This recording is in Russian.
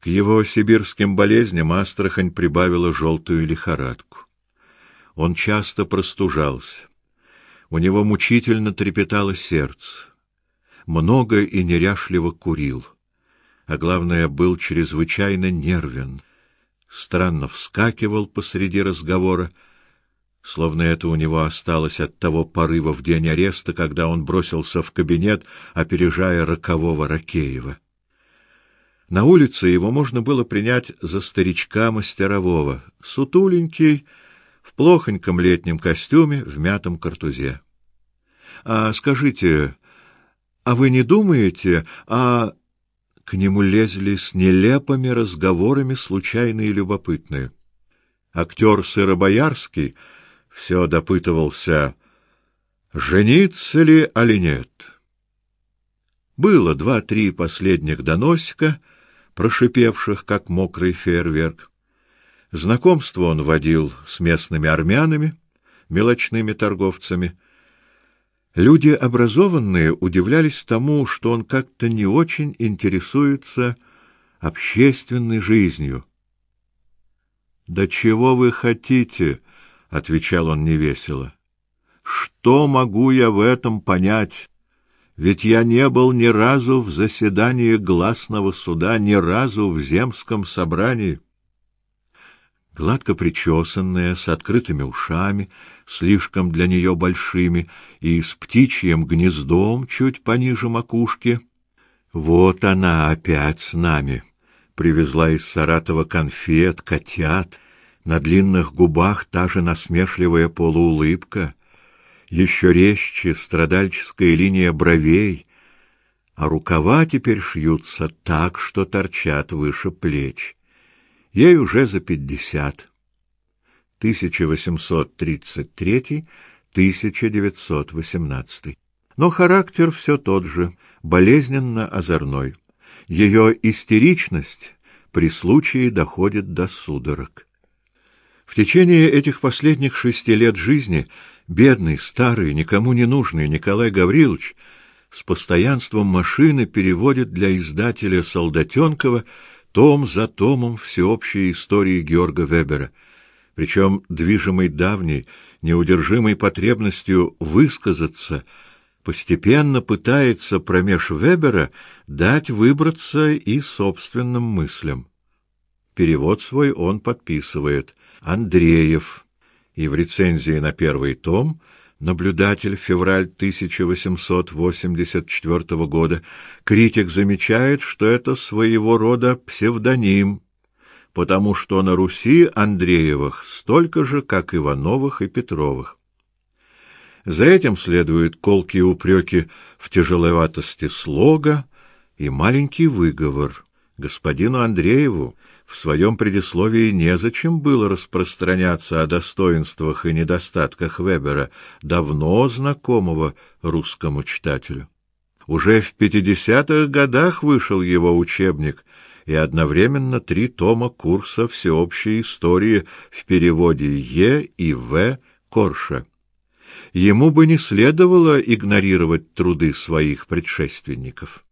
К его сибирским болезням Астрахань прибавила желтую лихорадку. Он часто простужался. У него мучительно трепетало сердце. Много и неряшливо курил. А главное, был чрезвычайно нервен. Странно вскакивал посреди разговора, словно это у него осталось от того порыва в день ареста, когда он бросился в кабинет, опережая рокового Ракеева. На улице его можно было принять за старичка мастерового, сутуленький, в плохоньком летнем костюме, в мятом картузе. А скажите, а вы не думаете, а к нему лезли с нелепыми разговорами случайные любопытные. Актер Сыробоярский все допытывался, жениться ли или нет. Было два-три последних доносика — прошипевших, как мокрый фейерверк. Знакомство он водил с местными армянами, мелочными торговцами. Люди образованные удивлялись тому, что он как-то не очень интересуется общественной жизнью. Да чего вы хотите, отвечал он невесело. Что могу я в этом понять? Ведь я не был ни разу в заседании гласного суда, ни разу в земском собрании. Гладко причесанная, с открытыми ушами, слишком для нее большими, и с птичьим гнездом чуть пониже макушки. Вот она опять с нами. Привезла из Саратова конфет, котят, на длинных губах та же насмешливая полуулыбка — еще резче страдальческая линия бровей, а рукава теперь шьются так, что торчат выше плеч. Ей уже за пятьдесят. 1833-1918. Но характер все тот же, болезненно озорной. Ее истеричность при случае доходит до судорог. В течение этих последних шести лет жизни Бедный, старый, никому не нужный Николай Гаврилович с постоянством машины переводит для издателя Солдатенкова том за томом всеобщей истории Георга Вебера, причем движимый давней, неудержимой потребностью высказаться, постепенно пытается промеж Вебера дать выбраться и собственным мыслям. Перевод свой он подписывает. Андреев и в рецензии на первый том Наблюдатель, февраль 1884 года, критик замечает, что это своего рода псевдоним, потому что на Руси Андреевых столько же, как Ивановых и Петровых. За этим следуют колкие упреки в тяжеловатости слога и маленький выговор господину Андрееву, в своем предисловии незачем было распространяться о достоинствах и недостатках Вебера, давно знакомого русскому читателю. Уже в пятидесятых годах вышел его учебник и одновременно три тома курса всеобщей истории в переводе Е. и В. Корша. Ему бы не следовало игнорировать труды своих предшественников.